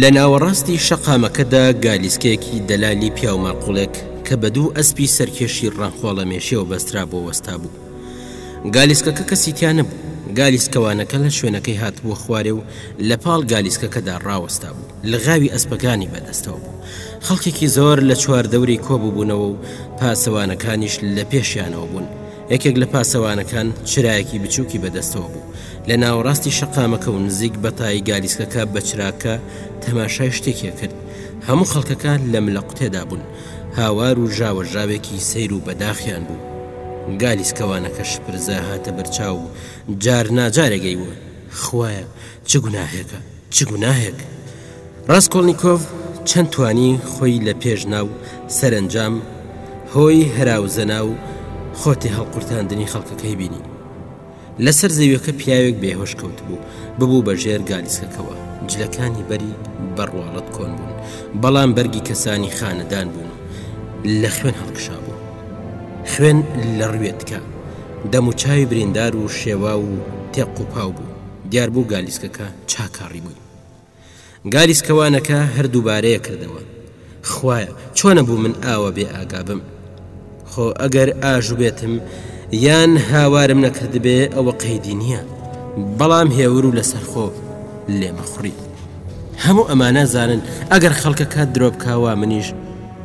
لە ناوەڕاستی شەقامەکەدا گالیسکەیەکی دەلالی پیاو ماقوڵێک کە بە دوو ئەسپی سەرکێشی ڕەنخۆڵە مێشێو بەسترا بۆ وەستا بوو گالیسکەکە کەسی تیانە بوو گالیسکەوانەکە لە شوێنەکەی هاتبووە خوارێ و لە پاڵ گالیسکەکەدا ڕاوەستا بوو لغاوی ئەسپەکانی بەدەستەوە بوو خەڵکێکی زۆر لە چوار دەوری کۆببوونەوە و پاسەوانەکانیش لە پێشیانەوە بوون یەکێک لە پاسەوانەکان چرایەکی بچووکی بەدەستەوە بوو، لە ناوەڕاستی شەقامەکە و نزیک بە تای گالیسکەکە بە چراکە تەماشای شتێکی ئەکرد، هەموو خەڵکەکە لە ملە قوتێدا بوون، هاوار و ژاوەژاوێکی سەیر و بەداخیان بوو. گالیسکەوانەکە شپرزە هاتە بەرچاو و جارناجارێک ئەیوت، خوایە چ گوناهێکە! چ گوناهێک؟ ڕاسکۆڵنیکۆڤ چەند توانی خۆی لە پێش نا و سەرەنجام هۆی هەراوزەنا و خۆ تێهەڵقورتاندنی خەڵکەکەی بینی. لەسەر زەویەکە پیاوێک بێهۆش کەوتبوو، ببوو بە ژێر گالیسکەکەوە، جلەکانی بەری بە ڕواڵەت کۆن بوون، بەڵام بەرگی کەسانی خانەدان بوون و لە خوێن هەڵکشابوو. خوێن لە ڕوێتکە، دەموچاوی بریندار و شێواو و تێقوپاو بوو. دیار بوو گالیسکەکە چاکاڕی بووی. گالیسکەوانەکە هەر دووبارەیە کردەوە، خوایە چۆنە بوو من ئاوە بێ ئاگا بم. خۆ ئەگەر ئاژوبێتم یان هاوارم نەکردبێ ئەوە قەیدی نییە. بەڵام هێور و لەسەرخۆ لێمەخوڕی. هەموو ئەمانە زانن ئەگەر خەڵکەکە درۆ بکاوا منیش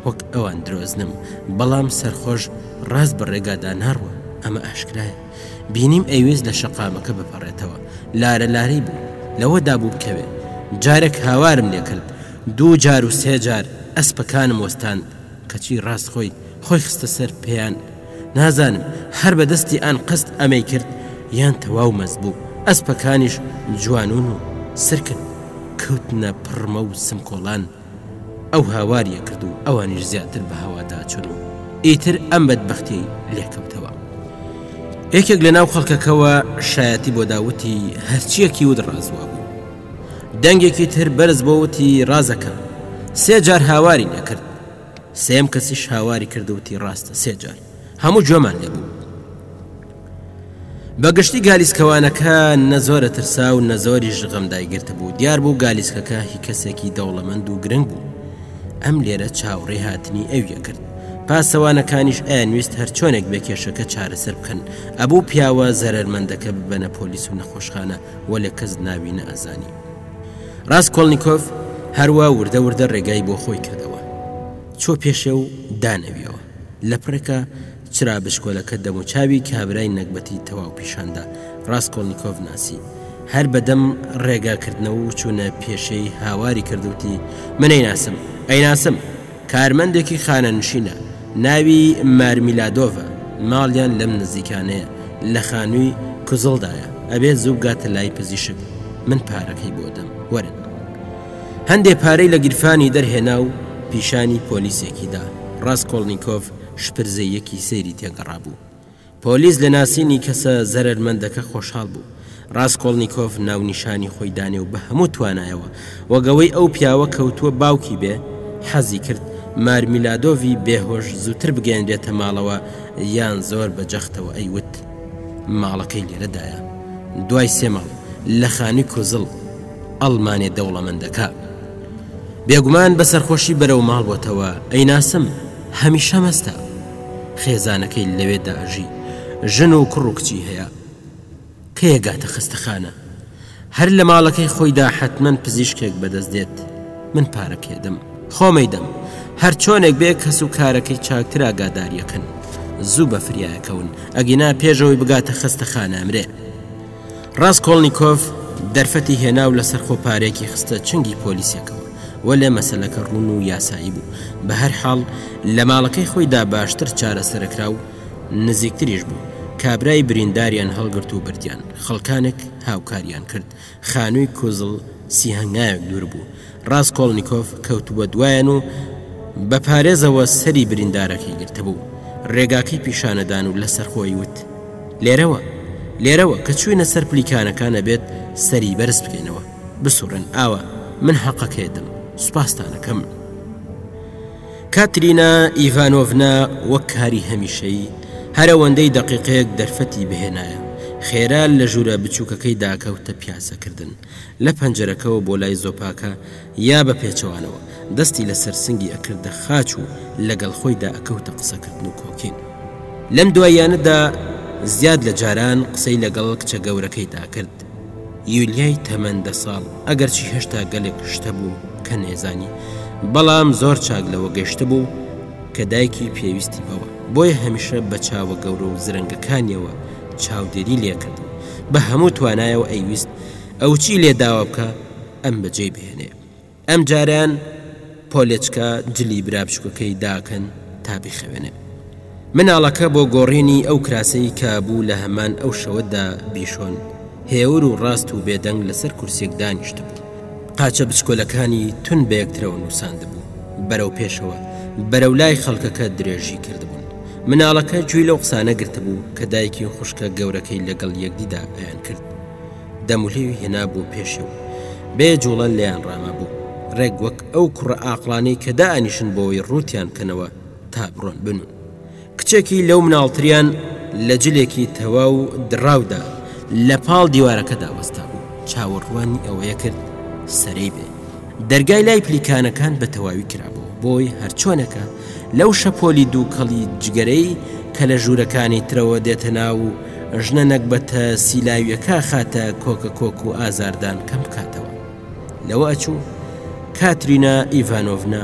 وەک ئەوان درۆزنم، بەڵام سەرخۆش ڕاست بە ڕێگادا ناڕوا ئەمە ئاشکرایە. بینیم ئەیوێست لە شەقامەکە بپەڕێتەوە، لارە لارەی بوو، لەوەدا بوو بکەوێ. جارێک هاوارم لێ کرد، دوو جار و سێ جار ئەسپەکانم وەستاند، کەچی ڕاست خۆی، خۆی خستە سەر پێیان. نازانم هەر بە دەستی ئان قەست ئەمەی کرد، یان تەواو مەست بوو. ئەسپەکانیش جوانوون و سرکن، کەوتنە پڕمە و سمکۆڵان. ئەو هاواریە کرد و ئەوانیش زیاتر بە هەوادا چون و ئیتر ئەم بەدبختی لێکەوتەوە یەکێک لە ناو خەڵکەکەەوە شایەتی بۆ داوتی هەرچیەکی ود ڕازوە بوو دەنگێکی تر بەرز بۆوتی ڕازەکە سێ جار هاواری نەکرد سێم کەسیش هاواری کردوتی ڕاستە سێ جار هەموو گوێمان لێ بوو. بە گشتی گالیسکەوانەکە نە زۆرە ترسا و نە زۆریش غەم دایگرتبوو دیار بوو گالیسکەکە هی کەسێکی دەوڵەمەند و گرنگ بوو ئەم لێرە چاوڕێ هاتنی ئەویە کرد پاسەوانەکانیش ئەیانویست هەر چۆنێک بێ کێشەکە چارەسەر بکەن ئەبوو پیاوە زەرەرمەندەکە ببەنە پۆلیس و نەخۆشخانە و لە کەس ناوی نەئەزانی ڕاست کۆلنییکۆف هەروە وردە وردە ڕێگای بۆ خۆی کردەوە چۆ پێشێ و دانەویەوە لەپڕێکا چرا بچکۆلەکە دەموچاوی کابرای نەگبەتی تەواو پیشاندا، ڕاسکۆڵنیکۆڤ ناسی. هەر بەدەم ڕێگا کردنەوە و چوونە پێشێی هاواری کرد و وتی، من ئەیناسم، ئەیناسم! کارمەندێکی خانەنشینە، ناوی مارمیلادۆڤە، ماڵیان لەم نزیکانەیە، لە خانووی کوزڵدایە، ئەبێ زوو بگاتە لای پزیشک، من پارەکەی بۆ دەم، وەرن. هەندێ پارەی لە گیرفانی دەرهێنا و پیشانی پۆلیسێکی دا. ڕاسکۆڵنیکۆف شپرزەیەکی سەیری تێگەڕابوو. پۆلیس لە ناسینی کەسە زەرەرمەندەکە خۆشحاڵ بوو. ڕاسکۆڵنیکۆف ناونیشانی خۆی دانێ و بە هەموو توانایەوە وەگەوەی ئەو پیاوە کەوتووە باوکی بێ، حەزی کرد مارمیلادۆڤی بێهۆش زووتر بگەیەنرێتە ماڵەوە یان زۆر بە جەختەوە ئەیوت، ماڵەکەی لێرەدایە دوای سێ مانگ لە خانووی کوزڵ، ئەڵمانێ دەوڵەمەندەکە. بێگومان بە سەرخۆشی بەرەو ماڵ بۆتەوە، ئەیناسم، هەمیشە مەستە. خێزانەکەی لەوێدا ئەژی، ژن و کوڕ و کچی هەیە. کە ئەگاتە خەستەخانە، هەر لە ماڵەکەی خۆیدا حەتمەن پزیشکێک بەدەست دێت. من پارەکەی ئەدەم، خۆم ئەیدەم. هەر چۆنێک بێ کەس و کارەکەی چاکتر ئاگاداری ئەکەن. زوو بە فریا ئەکەون، ئەگینا پێش ئەوەی بگاتە خەستەخانە ئەمرێ. ڕاسکۆڵنیکۆف دەرفەتی هێنا و لەسەر خۆ پارێکی خستە چنگی پۆلیسەکەەوە وەلێ مەسلەکە ڕوون و یاسایی بوو بە هەر حاڵ لە ماڵەکەی خۆیدا باشتر چارەسەرکرا و نزیکتریش بوو کابرای برینداریان هەڵگرت و بردیان خەڵکانێک هاوکاریان کرد خانووی کوزڵ سیهنگایەک دوور بوو ڕاسکۆڵنیکۆف کەوتبووە دوایان و بە پارێزەوە سەری بریندارەکەی گرتبوو، ڕێگاکەی پیشانەدان و لەسەر خۆی وت، لێرەوە، لێرەوە، کە چووینە سەر پلیکانەکان ئەبێت سەری بەرز بکەینەوە، بسوڕێن، ئاوا، من هەقەکەیەتم، سوپاستان ئەکەم. کاترینا ئیڤانۆڤنا وەک کاری هەمیشەیی، هەر ئەوەندەی دەقیقەیەک دەرفەتی بهێنایە، خێرا لە ژوورە بچووکەکەیدا کەوتە پیاسەکردن، لە پەنجەرەکەوە بۆ لای زۆپاکە یا بە پێچەوانەوە، دەستی لە سەر سنگی ئەکردە خاچ و لە گەڵ خۆیدا ئەکەوتە قسە کردن و کۆکین. لەم دواییانەدا زیاد لە جاران قسەی لە گەڵ کچە گەورەکەیدا ئەکرد. یولیای تەمەن دە ساڵ، ئەگەرچی هێشتا گەلێک شتە بوو کە نەیزانی، بەڵام زۆر چاک لەوە گەشتبوو کە دایکی پێویستی بەوە، بۆیە هەمیشە بە چاوە گەورە و زرنگەکانیەوە چاودێری لێ ئەکرد و بە هەموو توانایەوە ئەیویست، ئەو چی لێ داوە بکە ئەم بەجێی بهێنێ ئەم جاریان پۆلێچکە جلی برا بچووکەکەی داکەن تا بیخەوێنێ مناڵەکە بۆ گۆڕینی ئەو کراسەی کە بوو لە هەمان ئەو شەوەدا بیشۆن هێور و ڕاست و بێدەنگ لەسەر کورسێک دانیشت بوو قاچە بچکۆلەکانی تون بە یەکترەوە نووساند بوو بەرەو پێشەوە بەرەو لای خەڵکەکە درێژی کردبوون مناڵەکە گوێی لەو قسانە گرتبوو کە دایکی خوشکە گەورەکەی لەگەڵ یەکدیدا ئەیان کرد دەمولێوی هێنابووە پێشی و بێ جوڵە لێیان ڕامابوو، ڕێک وەک ئەو کوڕە ئاقڵانەی کە دائەنیشن بۆوەی ڕووتیان بکەنەوە تا بڕۆن بنوون. کچێکی لەو مناڵتریان لە جلێکی تەواو دڕاودا لە پاڵ دیوارەکەدا وەستابوو، چاوەڕوانی ئەوەیەکرد سەرەی بێ. دەرگای لای پلیکانەکان بە تەواوی کرابوو، بۆی هەرچۆنێکە لەو شەپۆلی دووکەڵی جگەرەی کە لە ژوورەکانی ترەوە دێتە ناو و ژنە نەگبەتە سیلاوییەکە خاتە کۆکە کۆک و ئازاردان کەم بکاتەوە. لەوە ئەچوو کاترینا ئیڤانۆڤنا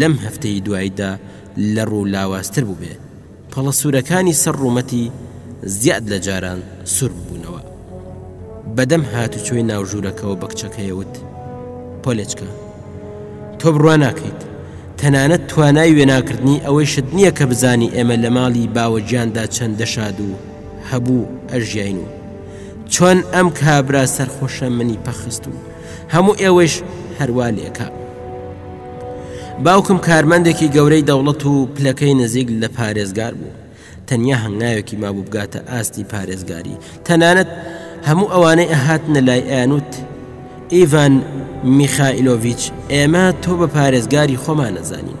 لەم هەفتەی دواییدا لە ڕوو لاوازتر بووبێ، پەڵە سوورەکانی سەر ڕوومەتی زیاد لە جاران سوور ببوونەوە. بەدەم هاتوچۆی ناو ژوورەکەوە بە کچەکەی وت، پۆلێچکە، تۆ بڕوا ناکەیت، تەنانەت توانای وێناکردنی ئەوەیشت نییە کە بزانی ئێمە لە ماڵی باوەگیاندا چەندە شاد و هەبوو ئەژیاین و چۆن ئەم کابرا سەرخۆشە منی پەخست و هەموو ئێوەیش هەروا لێکە. باوکم کارمەندێکی گەورەی دەوڵەت و پلەکەی نزیک لە پارێزگار بوو. تەنیا هەنگاوێکی مابوو بگاتە ئاستی پارێزگاری. تەنانەت هەموو ئەوانەی ئەهاتنە لای ئەیانوت، ئیڤان میخائیلۆڤیچ، ئێمە تۆ بە پارێزگاری خۆمان ئەزانین.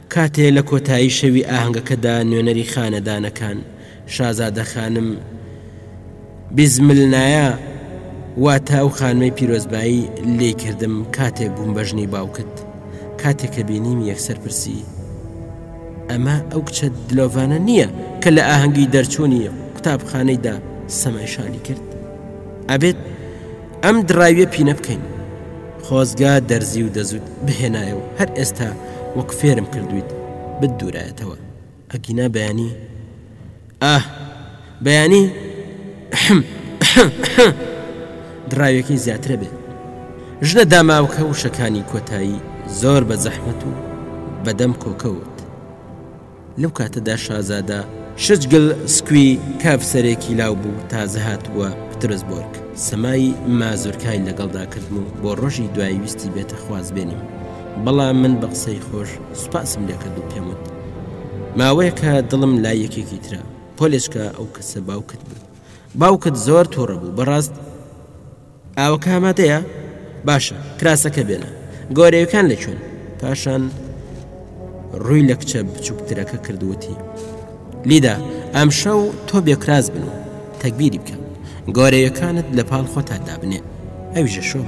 کاتێ لە کۆتایی شەوی ئاهەنگەکەدا نوێنەری خانەدانەکان، شازادە خانم بیزملنایا، واتە ئەو خانمەی پیرۆزبایی لێی کردم کاتێک بووم بە ژنی باوکت، کاتێ کە بینیمی یەکسەر پرسی، ئەمە ئەو کچە دلۆڤانە نییە کە لە ئاهەنگی دەرچوونی قوتابخانەیدا سەمای شالی کرد؟ ئەبێت، ئەم دڕاویە پینە بکەین خۆزگا دەرزی و دەزوت بهێنایە و هەر ئێستا وەک فێرم کردویت بتدورایەتەوە ئەگینا بەیانی ئاه بەیانی ئحم ئحم ئحم دڕاویەکەی زیاترە بێت ژنە داماوکە وشەکانی کۆتایی زۆر بە زەحمەت و بەدەم کۆکەوت لەو کاتەدا شازادە شجگل سکوی کاف سەرێکی لاو بوو تازە هاتبووە پترزبۆرگ. سەمای مازورکای لەگەڵدا کردم و بۆ ڕۆژی دوای ویستی بێتە خوازبێنم بەڵام من بە قسەی خۆش سوپاسم لێکرد و پێم وت ماوەیەکە دڵم لای یەکێکی ترە پۆلێچکە ئەو کەسە باوکت بوو باوکت زۆر توڕە بوو بەڕاست ئاوەکە ئامادەیە؟ باشە کراسەکە بێنە. گۆرەویەکان لەکوێن؟ پاشان ڕووی لە کچە بچووکترەکە کردووتی. لیدا ئەمشەو تۆ بێکراس بن و تەگبیری بکە. گۆرەویەکانت لە پاڵ خۆتان دابنێ ئەویژە شۆم.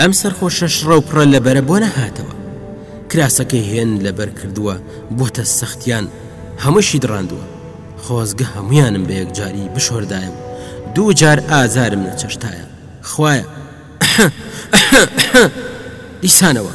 ئەم سەرخۆشە شڕە و پڕە لەبەرە بۆ نەهاتەوە. کراسەکەی هێن لەبەر کردووە بۆتە سەختیان هەمووشی دڕاندووە. خۆزگە هەموویانم بە یەکجاری بشۆردایە و دوو جار ئازارم نەچەشتایە خوایە ئەحە ئەحە ئەحە دیسانەوە.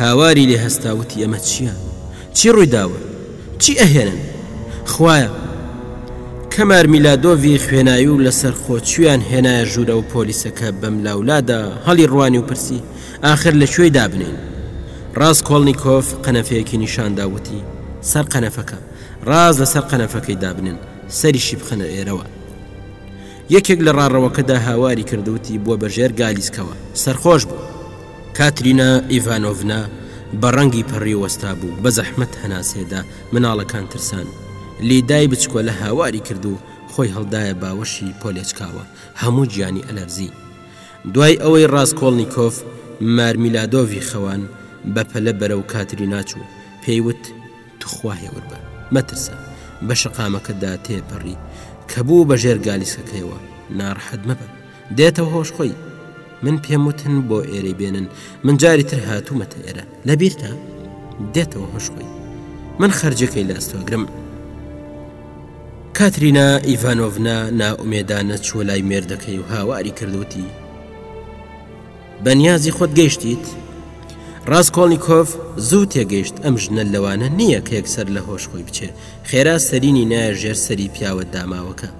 هاواری لێ هەستا وتی ئەمە چیە چی ڕوویداوە چی ئەهێنن خوایە کەمار میلادۆڤی خوێنای و لەسەر خۆچویان هێنایە ژورەوە پۆلیسەکە بەم لاولادا هەڵی ڕوانی و پرسی ئاخر لە کوێی دابنێین ڕاز کۆڵنیکۆف قەنەفەیەکی نیشاندا وتی سەر قەنەفەکە ڕاز لەسەر قەنەفەکەی دابنن سەریشی بخەنە ئێرەوە یەکێک لە ڕاڕەوەکەدا هاواری کردوتی بووە بە ژێر گالیسکەوە سەرخۆش بوو کاترینا ئیڤانۆڤنا بە ڕەنگی پەڕیو وەستابوو، بە زەحمەت هەناسێ دا، مناڵەکان ترسان. لیدای بچکۆلە هاواری کرد و خۆی هەڵدایە باوەشی پۆلێچکاوە، هەموو گیانی ئەلەرزی. دوای ئەوەی ڕاسکۆڵنیکۆف مارمیلادۆڤی خەوان، بە پەلە بەرەو کاترینا چوو، پێی وت، توخوا هێور بە، مەترسە. بە شەقامەکە دا تێپەڕی، کە بوو بە ژێر گالیسکەکەیەوە، ناڕەحەت مەبە. دێتە هۆش خۆی من پێم وتن بۆ ئێرەی بێنن من جاری تر هاتوومەتە ئێرە لە بیرتە دێتەوە هۆش خۆی من خرجەکەی لاستۆگرم کاترینا ئیڤانۆڤنا ناومێدانە چوە لای مێردەکەی و هاواری کردوتی بەنیازی خۆت گەیشتیت ڕاستکۆڵنییکۆف زوو تێگەیشت ئەم ژنە لەوانە نییە کە یەکسەر لە هۆش خۆی بچێ خێرا سەرینی نایە ژێر سەری پیاوە داماوەکە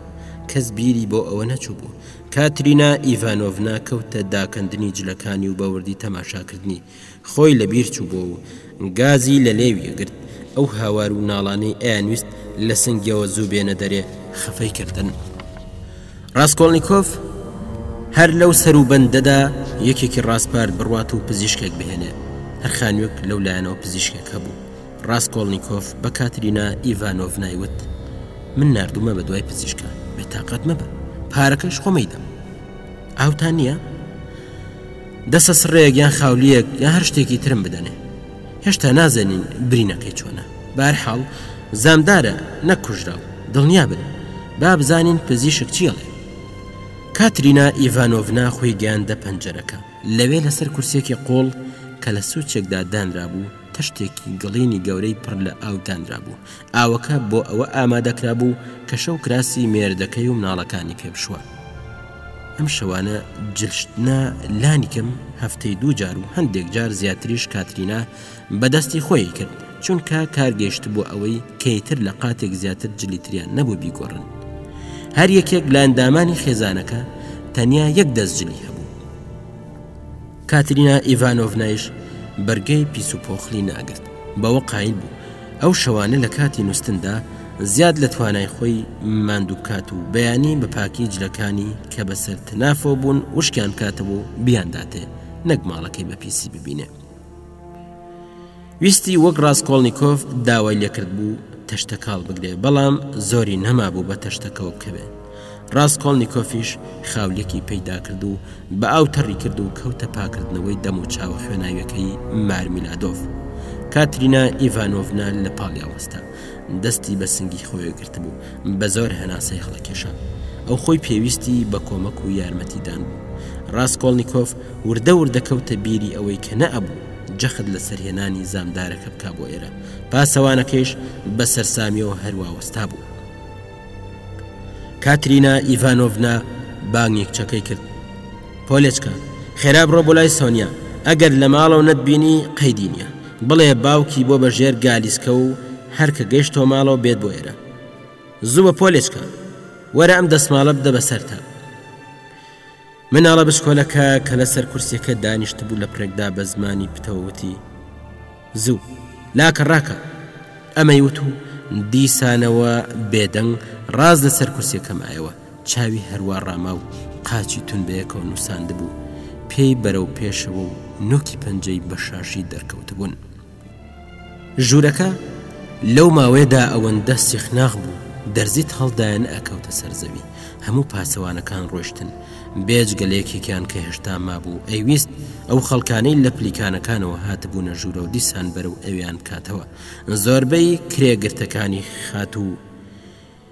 کەس بیری بۆ ئەوە نەچووبوو کاترینا ئیڤانۆڤنا کەوتە داکەندنی جلەکانی و بەوردی تەماشاکردنی خۆی لە بیر چوو بۆ و گازی لە لێویەگرت ئەو هاوار و ناڵانەی ئەیانویست لە سنگیەوە زوو بێنە دەرێ خەفەی کردن ڕاستکۆڵنییکۆف هەر لەو سەر و بەندەدا یەکێکی ڕاستپارد بڕوات و پزیشکێک بهێنێ هەر خانوێک لەو لایەنەوە پزیشکێک هەبوو ڕاسکۆڵنیکۆف بە کاترینا ئیڤانۆڤنای وت من نردومە بە دوای پزیشکە بێ تااقەت مەبە پارەکەش خۆمەیدەم ئاوتان نییە؟ دەسە سڕێک یان خاولیەک یا هەر شتێکی ترم بدەنێ هێشتا نازانین برینەکەی چۆنە بارحاڵ زامدارە نەکوژرا و دڵنیا بن با بزانین پزیشک چیڵێ کاترینا ئیڤانۆڤنا خۆی گەیاندە پەنجەرەکە لەوێ لەسەر کورسێکی قۆڵ کە لە سوچێکدا دانرابوو تەشتێکی گڵینی گەورەی پڕ لە ئاو دانرابوو، ئاوەکە بۆ ئەوە ئامادە کرابوو کە شەو کراسی مێردەکەی و مناڵەکانی پێ بشوا. ئەم شەوانە جلشتنا لانی کەم هەفتەی دوو جار و هەندێک جار زیاتریش کاترینا بە دەستی خۆی ئەیکرد، چونکە کار گەیشتبووە ئەوەی کەیتر لە قاتێک زیاتر جلی تریان نەبوو بیگۆڕن. هەر یەکێک لە ئەندامانی خێزانەکە تەنیا یەک دەست جلی هەبوو. کاترینا ئیڤانۆڤنایش بەرگەی پیس و پۆخڵی ناگرت بەوە قایل بوو ئەو شەوانە لە کاتی نووسندا زیاد لە توانای خۆی ماندوو بکات و بەیانی بە پاکی جلەکانی کە بەسەر تنافۆ بوون وشکیان کاتەوە و بیانداتێ نەک ماڵەکەی بە پیسی ببینێ ویستی وەک ڕاسکۆڵنیکۆف داوای لێکردبوو تەشتەکاڵ بگرێ، بەڵام زۆری نەمابوو بە تەشتەکەوە بکەوێ. ڕاسکۆڵنیکۆفیش خاولیەکی پەیدا کرد و بە ئاو تەڕی کرد و کەوتە پاکردنەوەی دەم و چاوە خوێناویەکەی مارمیلادۆف. کاترینا ئیڤانۆڤنا لە پاڵیا وەستا. دەستی بە سنگی خۆی گرتبوو، بە زۆر هەناسەی هەڵەکێشا. ئەو خۆی پێویستی بە کۆمەک و یارمەتیدان بوو. ڕاسکۆڵنیکۆف وردە وردە کەوتە بیری ئەوەی کە نەئەبوو. جەخت لەسەر هێنانی زامدارەکە بکا بۆ ئێرە، پاسەوانەکەیش بە سەرسامیەوە هەروا وەستا بوو. کاترینا ئیڤانۆڤنا بانگیکچەکەی کرد پۆلێچکە خێرا بڕۆ بۆ لای سۆنیا ئەگەر لە ماڵەوە نەتبینی قەیدی نییە بڵێ باوکی بۆ بە ژێر گالیسکە و هەرکە گەشتەوە ماڵەوە بێت بۆ ئێرە زوو بە پۆلێچکە وەرە ئەم دەسماڵە بدە بەسەرتا مناڵە بچکۆلەکە کە لە سەر کورسیەکە دانیشتبوو لە پرێکدا بە زمانی پتەوە وتی زوو لاکە ڕاکە ئەمەی وت و دیسانەوە بێدەنگ ڕاز لە سەر کورسیەکە مایەوە چاوی هەروا ڕاما و قاچی تون بەیەکەوە نووساندبوو پێی بەرەو پێشەوە و نۆکی پەنجەی بە شاشی دەرکەوتبوون. ژوورەکە لەو ماوەیەدا ئەوەندە سیخناخ بوو دەرزیت هەڵدایەن ئەکەوتە سەر زەوی هەموو پاسەوانەکان ڕۆشتن بێجگە لە یەکێکیان کە هێشتا مابوو ئەیویست ئەو خەڵکانەی لە پلیکانەکانەوە هاتبوونە ژوورە و دیسان بەرەو ئەویان بکاتەوە زۆربەی کرێگرتەکانی خاتوو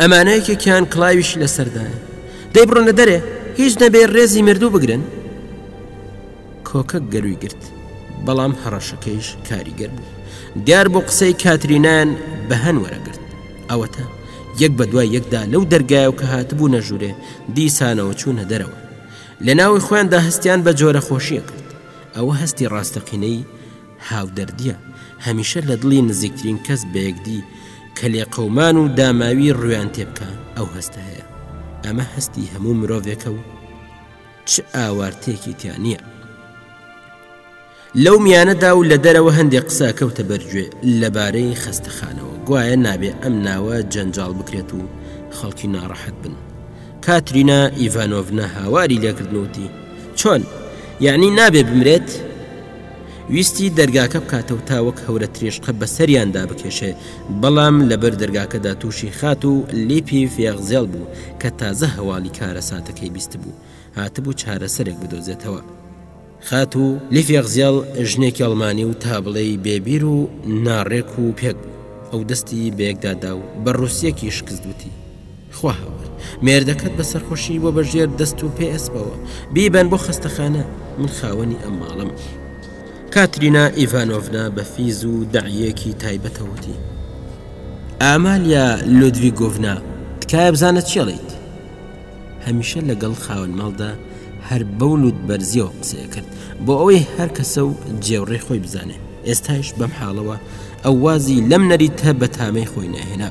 ئەمانە یەکێکیان کڵاویشی لەسەردایە دەی بڕۆنە دەرێ هیچ نەبێ ڕێزی مردوو بگرن کۆکە گەروی گرت بەڵام هەڕەشەکەیش کاریگەر بوو دیار بۆ قسەی کاترینان بەهەن وەرەگرت ئەوەتە یەک بە دوای یەکدا لەو دەرگایە و کە هاتبوو نەژورێ دیسانەوە چوونە دەرەوە لە ناوی خۆیاندا هەستیان بە جۆرە خۆشیە کرد ئەوە هەستی ڕاستەقینەی هاودەردیە هەمیشە لە دڵی نزیکترین کەس بەیەکدی کە لێقەومان و داماوی ڕویان تێبکا ئەو هەستە هەیە ئەمە هەستی هەموو مرۆڤێکە و چ ئاوارتێکی تیا نییە لەو میانەدا و لە دەرەوە هەندێک قسە کەوتە بەرگوێ لەبارەی خەستەخانەوە گوایە نابێ ئەم ناوە جەنجاڵ بکرێت و خەڵکی ناڕەحەت بن کاترینا ئیڤانۆڤە هاواری لێکردنوتی چۆن یعنی نابێ بمرێت ویستی دەرگاکە بکاتە و تا وەک هەورە ترێشقە بە سەریاندا بکێشێ، بەڵام لە بەر دەرگاکەدا تووشی خات و لیپی فێخزێڵ بوو کە تازە هەواڵی کارەساتەکەی بیستبوو، هاتبوو چارەسەرێک بدۆزێتەوە. خاتوو لیفێخزێڵ ژنێکی ئەڵمانی و تا بڵێی بێ بیر و ناڕێک و پێک بوو. ئەو دەستی بە یەکدا دا و بە ڕووسییەکی شکست وتی. خواهاوار مێردەکەت بە سەرخۆشی بۆ بە ژێر دەست و پێ ئەسپەوە بیبەن بۆ خەستەخانە من خاوەنی ئەم ماڵم کاترینا ئیڤانۆڤنا بە فیز و دەعیەکی تایبەتەوتی ئامالیا لودوی گۆڤنا تکایە بزانە چێڵیت هەمیشە لەگەڵ خاوەن ماڵدا هەر بەو لوت بەرزیەوە قسەیە کرد بۆ ئەوەی هەر کەسە و جێوڕێ خۆی بزانێ ئێستایش بەم حاڵەوە ئەو وازی لەم نەریتە بە تامەی خۆی ناهێنا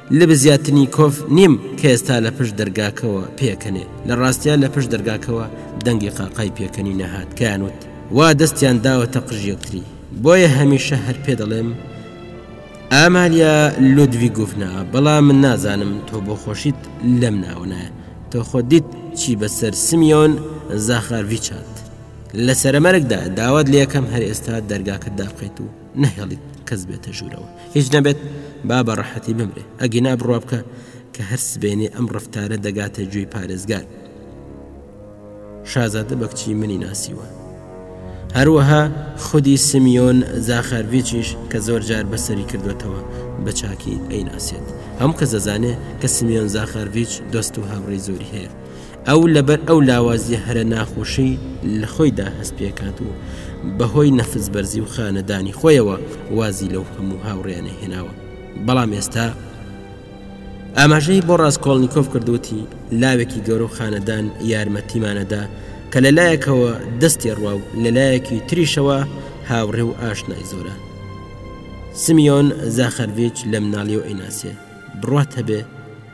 لبزیاتنیکۆف نیم کە ئێستا لە پشت دەرگاکەوە پێکەنێ، لە ڕاستیا لە پشت دەرگاکەوە دەنگی قاقای پێکەنی نەهات کەیان وت، وا دەستیان داوەتە قژ یەکتری، بۆیە هەمیشە هەر پێ دەڵێم، ئامالیا لودڤیگوڤنا، بەڵام من نازانم تۆ بۆ خۆشیت لەم ناوە نایە، تۆ خۆت دیت چی بە سەر سمیۆن زاخارویچ هات. لە سەرەمەرگدا داوات لێ ئەکەم هەر ئێستا دەرگاکە دابخەیت و. نەهێڵیت کەس بێتە ژوورەوە هیچ نەبێت با بە ڕەحەتی بمرێ ئەگینا بڕوا بکە کە هەر سبێنێ ئەم ڕفتارە دەگاتە گوێی پارێزگار شازادە بە کچی منی ناسیوە هەروەها خودی سمیۆن زاخارڤچیش کە زۆر جار بەسەری کردوێتەوە بە چاکی ئەیناسێت هەم کە دەزانێ کە سمیۆن زاخارڤچ دەست و هاوڕێی زۆری هەیە ئەو لەبەر ئەو لاوازیە هەرە ناخۆشەی لەخۆیدا هەست پێکات و بەهۆی نەفس بەرزی و خانەدانی خۆیەوە وازی لەو هەموو هاوڕێیانە هێناوە بەڵام ئێستا ئاماژەی بۆ ڕاستکۆڵنییکۆف کردوتی لاوێکی گەورە و خانەدان یارمەتیمانەدا کە لەلایەکەوە دەستی ڕوا و لەلایەکی تریشەوە هاوڕێ و ئاشنای زۆرە سمیۆن زاخەرڤچ لە مناڵی و ئەیناسێ بڕات هەبێ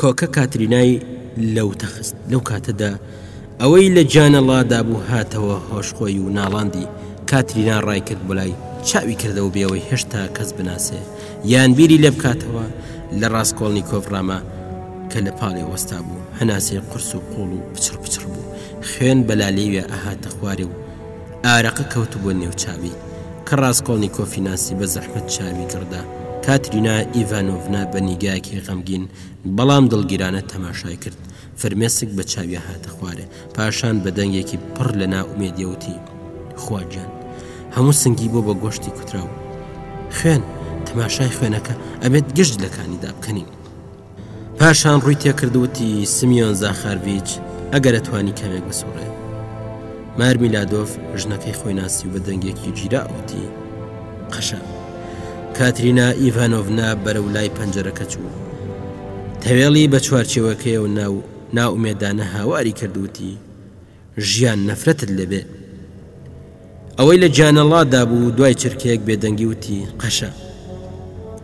کۆکە کاترینای لەوتە خست. لەو کاتەدا ئەوەی لە جانەڵا دابوو هاتەوە هۆش خۆی و ناڵاندی. کاترینا ڕایکرد بۆ لای. چاوی کردەوە بێ ئەوەی هێشتا کەس بناسێ یان بیری لێ بکاتەوە. لە ڕاسکۆڵنیکۆف ڕاما کە لە پاڵی وەستابوو. هەناسەی قورس و قووڵ و پچڕ پچڕ بوو. خوێن بە لالێوێ ئەهاتە خوارێ و. ئارەقە کەوتبووە نێو چاوی. کە ڕاسکۆڵنیکۆفی ناسی بە زەحمەت چاوی گڕدا. کاترینا ئیڤانۆڤنا بە نیگایەکی غەمگین، بەڵام دڵگیرانە تەماشای کرد. فرمێسک بە چاویا هاتە خوارێ. پاشان بە دەنگێکی پڕ لە نائومێدییەوە وتی، خواگیان! هەموو سنگی بووە بە گۆشتی کوتراو. خوێن! تەماشای خوێنەکە! ئەبێت گشت جلەکانی دابکەنین. پاشان ڕووی تێکردووتی سمیۆن زاخارویچ ئەگەر ئەتوانی کەمێک بسوڕێ مارمیلادۆف ژنەکەی خۆی ناسی و بە دەنگێکی گیرا ئەوتی قەشە کاترینا ئیڤانۆڤنا بەرە و لای پەنجەرەکە چوو تەوێڵی بە چوارچێوەکەی و ناو ناومێدانە هاواری کردوتی ژیان نەفرەتت لێبێ. ئەوەی لە جانەڵا دابوو دوای چرکەیەک بێدەنگی وتی، قەشە.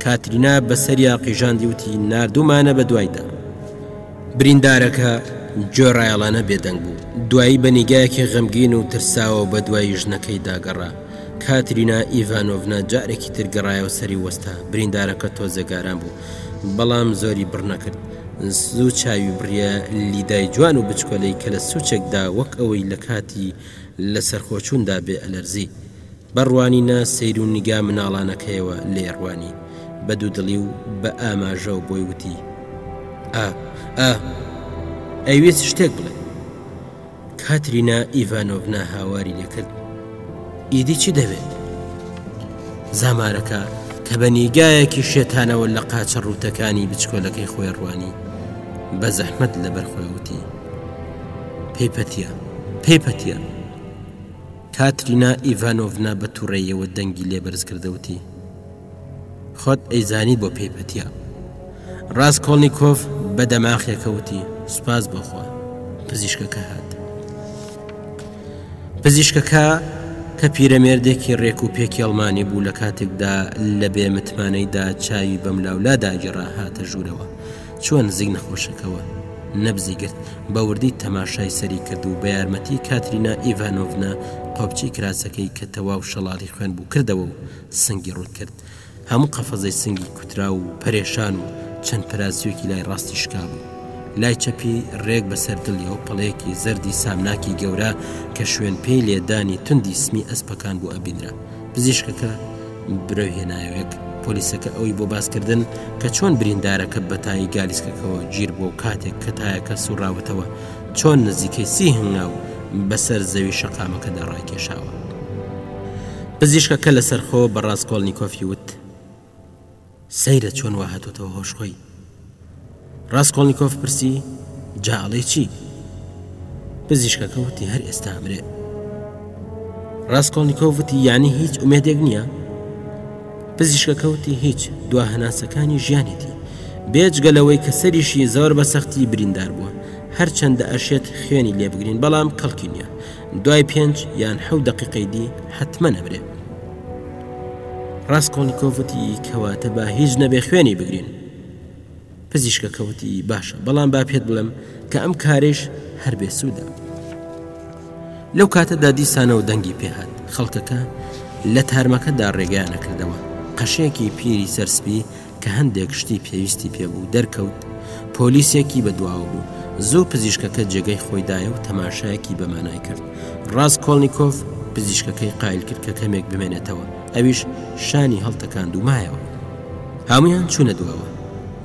کاترینا بەسەریا قیژاندی وتی، ناردوومانە بە دوایدا. بریندارەکە گوێڕایەڵانە بێدەنگ بوو، دوایی بە نیگایەکی غەمگین و ترساوە بە دوای ژنەکەیدا گەڕا. کاترینا ئیڤانۆڤنا جارێکی تر گەڕایەوە سەری وەستا، بریندارەکە تۆزێک ئارام بوو. بەڵام زۆری بڕ نەکرد. زوو چاوی بڕیە لیدای جوان و بچکۆلەی کە لە سوچێکدا وەک ئەوەی لە کاتی لە سەرخۆچووندا بێ ئەلەرزی. بە ڕوانینە سەیر و نیگا مناڵانەکەیەوە لێ ڕوانی. بە دوودڵی و بە ئاماژەوە بۆی وتی. ئا. ئا. ئەیویست شتێک بڵێ. کاترینا ئیڤانۆڤنا هاواری لێکرد ئیدی چی دەوێت؟ زامارەکە کە بە نیگایەکی شێتانەوە لە قاچە ڕووتەکانی بچکۆلەکەی خۆی ڕوانی بە زەحمت لە بەرخۆیوتی پێی پەتیە پێی پەتیە کاترینا ئیڤانۆڤنا بە تووڕێیەوە دەنگی لێبەرز کردەوتی خۆت ئەیزانی بۆ پێی پەتیا. ڕاسکۆڵنیکۆف بە دەماخێکە وتی سوپاس بۆخوا پزیشکەکە هات. پزیشکەکە کە پیرەمێردێکی ڕێک و پێکێڵمانی بوو لە کاتێکدا لە بێ متمانەیدا چاوی بەم لاولا داگیرا هاتە ژوورەوە چوە نزیک نەخۆشەکەوە نەبزی گرت بە وردی تەماشای سەری کرد و بە یارمەتی کاترینا ئیڤانۆڤنا قۆپچی کراسەکەی کە تەواو شەڵاتی خوێن بوو کردەوە و سنگی ڕووت کرد، هەموو قەفەزەی سنگی کوتراو و پەرێشان و چەند پەراسیۆکی لای ڕاستی شکابوو. لای چەپی ڕێک بە سەر دڵیەوە پەڵەیەکی زەردی سامناکی گەورە کە شوێنپێی لێدانی توندی سمی ئەسپەکان بوو ئەبینرا. پزیشکەکە برەو هێنایەوەک پۆلیسەکە ئەوی بۆ باس کردن کە چۆن بریندارەکە بە تای گالیسکەکەوە گیر بووە و کاتێک کە تایەکە سوڕاوەتەوە چۆن نزیکەی سی هەنگاو بە سەر زەوی شەقامەکەدا ڕایکێشاوە. پزیشکەکە لەسەرخۆوە بە ڕاستکۆڵنییکۆفی وت سەیرە چۆن وا هاتۆتەوە هۆش خۆی ڕاستکۆڵنییکۆف پرسی جاڵێ چی پزیشکەکە وتی هەر ئێستا ئەمرێ ڕاستکۆڵنییکۆڤتی یانی هیچ ئومێدێک نییە پزیشکەکەوتی هیچ دوا هەناسەکانی ژیانێتی بێجگە لەوەی کە سەریشی زۆر بە سەختی بریندار بووە هەرچەندە ئەشێت خوێنی لێبگرین بەڵام کەڵکی نییە دوای پێنج یان حەو دەقیقەی دی حتممە نەبرێ ڕاستکۆنیکۆڤەتی کەواتە با هیچ نەبێ خوێنی بگرین پزیشکە کەوتی باشە بەڵام با پێت بڵم کە ئەم کارش هەر بێ سوودە لەو کاتەدا دیسانەوە دەنگی پێهات خەڵکەکە لە تارمەکەدا ڕێگەیانەکردەوە قەشێکی پیری سەرسپی کە هەندێک شتی پێویستی پێ بوو دەرکەوت پۆلیسێکی بەدواوە بوو زوو پزیشکەکە جێگەی خۆی دایە و تەماشایەکی بەمانای کرد ڕاز کۆلنییکۆف پزیشکەکەی قایل کرد کە کەمێک بمێنێتەوە ئەویش شانی هەڵتەکاند و مایەوە هەمویان چوونە دواوە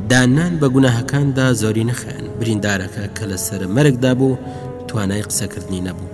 دانان بە گوناهەکاندا زۆری نەخەن بریندارەکە کە لەسەر مەرگدا بوو توانای قسەکردنی نەبوو